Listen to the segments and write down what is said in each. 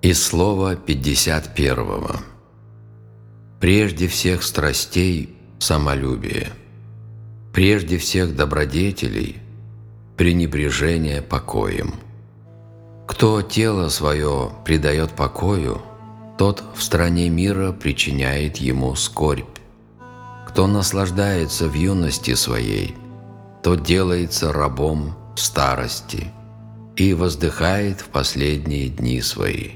Из слова 51. Прежде всех страстей – самолюбие. Прежде всех добродетелей – пренебрежение покоем. Кто тело свое предает покою, тот в стране мира причиняет ему скорбь. Кто наслаждается в юности своей, тот делается рабом старости и воздыхает в последние дни свои.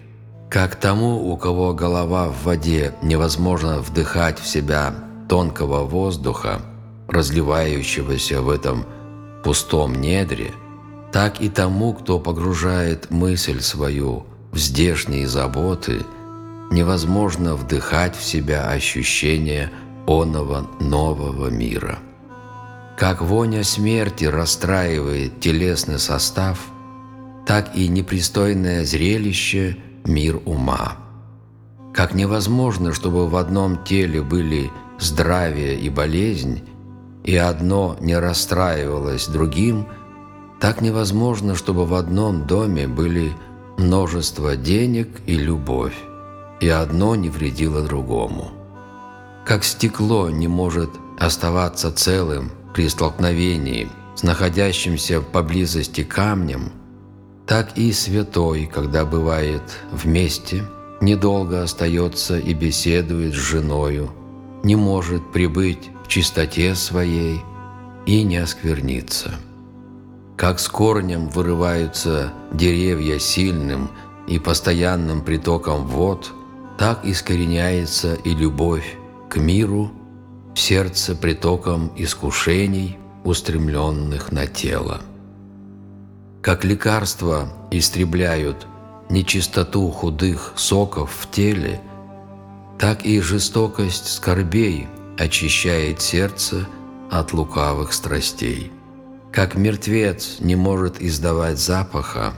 Как тому, у кого голова в воде, невозможно вдыхать в себя тонкого воздуха, разливающегося в этом пустом недре, так и тому, кто погружает мысль свою в здешние заботы, невозможно вдыхать в себя ощущение оного нового мира. Как воня смерти расстраивает телесный состав, так и непристойное зрелище – мир ума. Как невозможно, чтобы в одном теле были здравие и болезнь, и одно не расстраивалось другим, так невозможно, чтобы в одном доме были множество денег и любовь, и одно не вредило другому. Как стекло не может оставаться целым при столкновении с находящимся поблизости камнем – так и святой, когда бывает вместе, недолго остается и беседует с женою, не может прибыть в чистоте своей и не оскверниться. Как с корнем вырываются деревья сильным и постоянным притоком вод, так искореняется и любовь к миру в сердце притоком искушений, устремленных на тело. Как лекарства истребляют нечистоту худых соков в теле, так и жестокость скорбей очищает сердце от лукавых страстей. Как мертвец не может издавать запаха,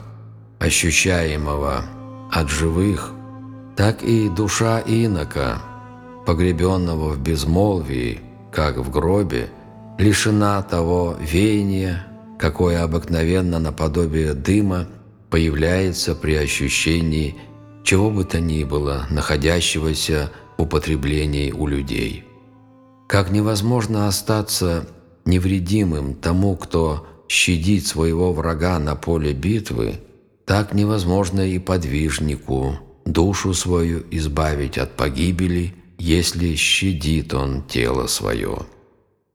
ощущаемого от живых, так и душа инока, погребенного в безмолвии, как в гробе, лишена того веяния, какое обыкновенно наподобие дыма появляется при ощущении чего бы то ни было, находящегося в употреблении у людей. Как невозможно остаться невредимым тому, кто щадит своего врага на поле битвы, так невозможно и подвижнику душу свою избавить от погибели, если щадит он тело свое.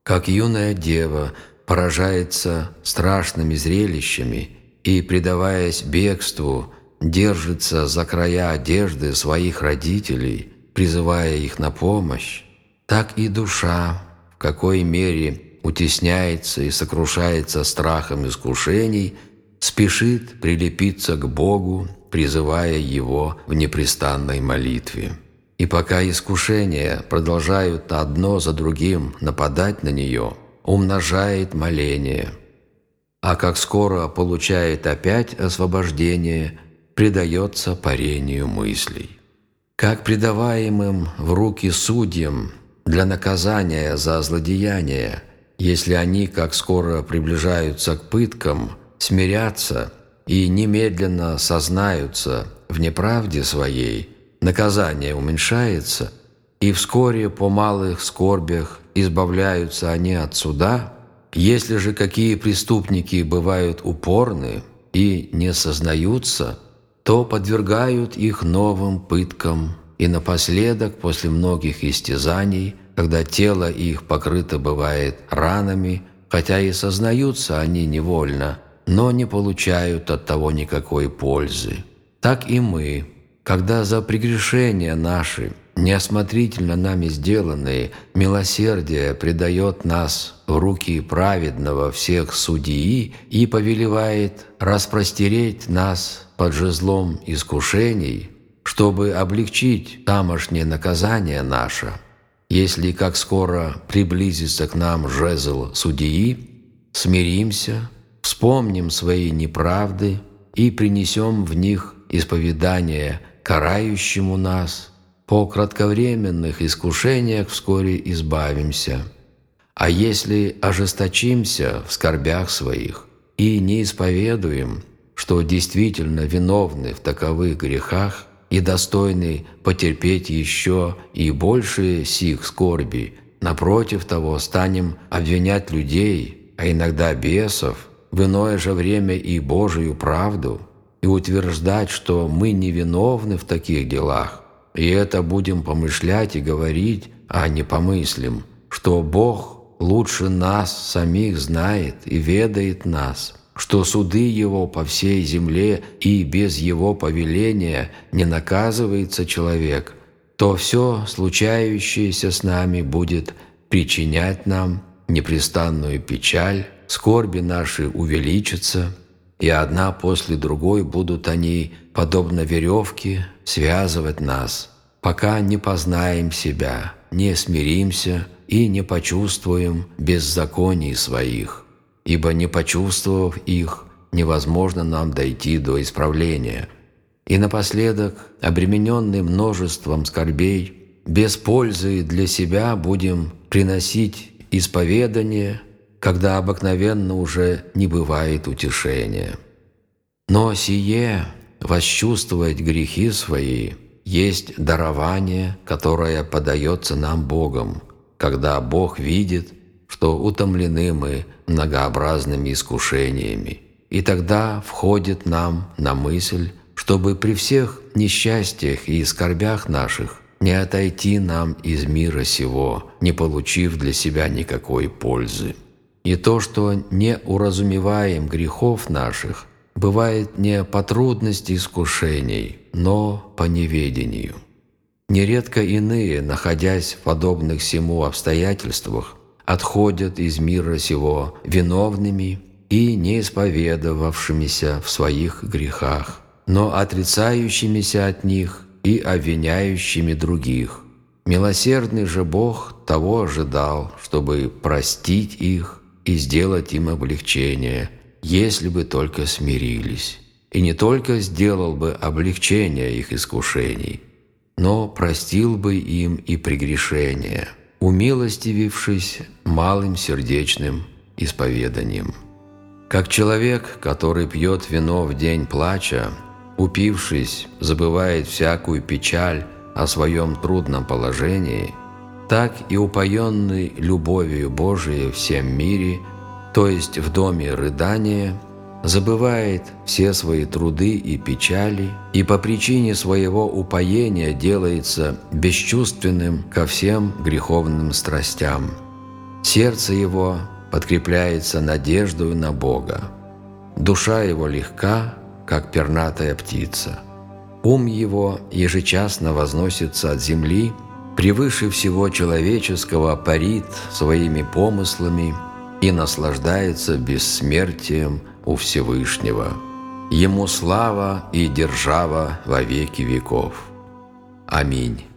Как юная дева – поражается страшными зрелищами и, предаваясь бегству, держится за края одежды своих родителей, призывая их на помощь, так и душа в какой мере утесняется и сокрушается страхом искушений, спешит прилепиться к Богу, призывая Его в непрестанной молитве. И пока искушения продолжают одно за другим нападать на нее – умножает моление, а как скоро получает опять освобождение, предается парению мыслей. Как предаваемым в руки судьям для наказания за злодеяние, если они, как скоро приближаются к пыткам, смирятся и немедленно сознаются в неправде своей, наказание уменьшается, и вскоре по малых скорбях избавляются они от суда, если же какие преступники бывают упорны и не сознаются, то подвергают их новым пыткам, и напоследок, после многих истязаний, когда тело их покрыто бывает ранами, хотя и сознаются они невольно, но не получают от того никакой пользы. Так и мы, когда за прегрешения наши неосмотрительно нами сделанные, милосердие предает нас в руки праведного всех судьи и повелевает распростереть нас под жезлом искушений, чтобы облегчить тамошнее наказание наше. Если как скоро приблизится к нам жезл судьи, смиримся, вспомним свои неправды и принесем в них исповедание карающему нас – по кратковременных искушениях вскоре избавимся. А если ожесточимся в скорбях своих и не исповедуем, что действительно виновны в таковых грехах, и достойны потерпеть еще и большие сих скорби. Напротив того, станем обвинять людей, а иногда бесов, в иное же время и Божию правду, и утверждать, что мы невиновны в таких делах. И это будем помышлять и говорить, а не помыслим, что Бог лучше нас самих знает и ведает нас, что суды Его по всей земле и без Его повеления не наказывается человек, то все случающееся с нами будет причинять нам непрестанную печаль, скорби наши увеличатся, и одна после другой будут они, подобно веревке, связывать нас, пока не познаем себя, не смиримся и не почувствуем беззаконий своих, ибо не почувствовав их, невозможно нам дойти до исправления. И напоследок, обремененный множеством скорбей, без пользы для себя будем приносить исповедание, когда обыкновенно уже не бывает утешения. Но сие, восчувствовать грехи свои, есть дарование, которое подается нам Богом, когда Бог видит, что утомлены мы многообразными искушениями. И тогда входит нам на мысль, чтобы при всех несчастьях и скорбях наших не отойти нам из мира сего, не получив для себя никакой пользы. И то, что не уразумеваем грехов наших, бывает не по трудности искушений, но по неведению. Нередко иные, находясь в подобных всему обстоятельствах, отходят из мира сего виновными и не исповедовавшимися в своих грехах, но отрицающимися от них и обвиняющими других. Милосердный же Бог того ожидал, чтобы простить их и сделать им облегчение, если бы только смирились. И не только сделал бы облегчение их искушений, но простил бы им и прегрешения, умилостивившись малым сердечным исповеданием. Как человек, который пьет вино в день плача, упившись, забывает всякую печаль о своем трудном положении, так и упоенный любовью Божией всем мире, то есть в доме рыдания, забывает все свои труды и печали, и по причине своего упоения делается бесчувственным ко всем греховным страстям. Сердце его подкрепляется надеждою на Бога. Душа его легка, как пернатая птица. Ум его ежечасно возносится от земли, превыше всего человеческого парит своими помыслами и наслаждается бессмертием у Всевышнего. Ему слава и держава во веки веков. Аминь.